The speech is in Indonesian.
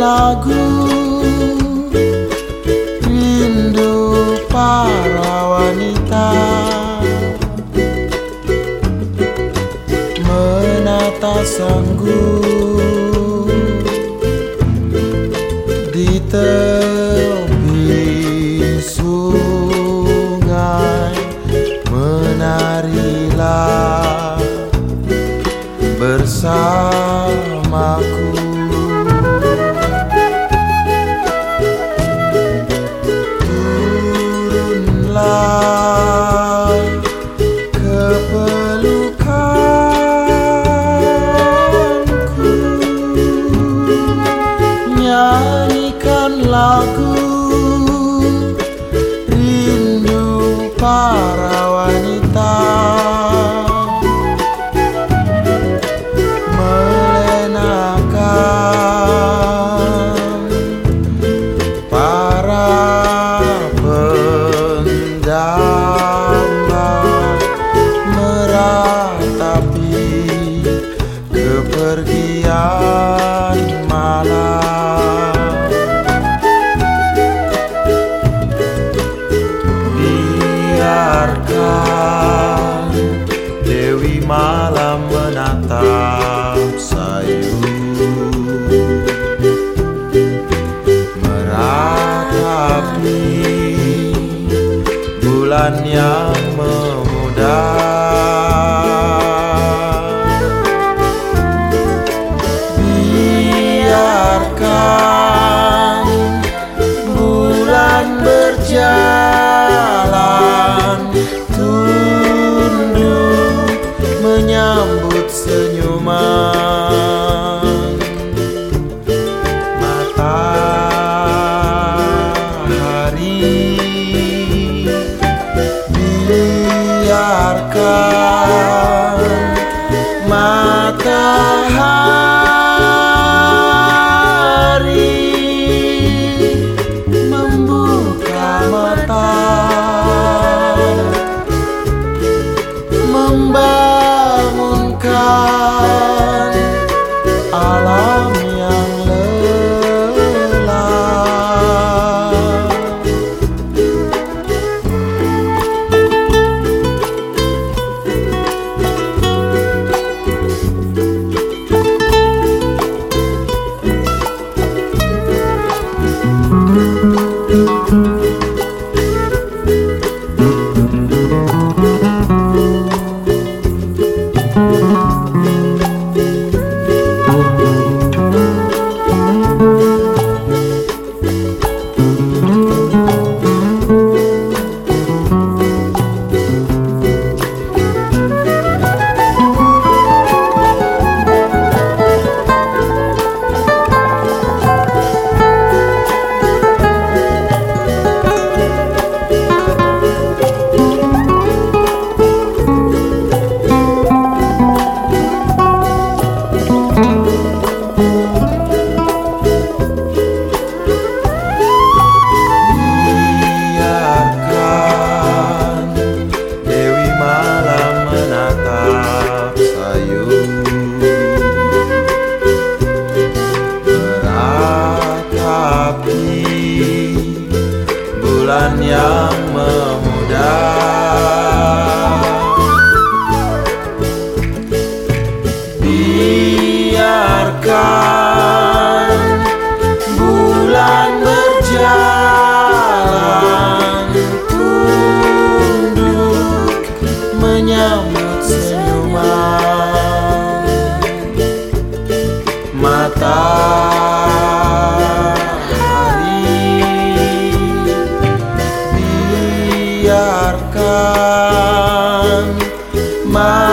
lagu Rindu para wanita. Menata sanggup Di tepi sungai Menarilah bersama up Yeah. you. mata. Hari biarkan mata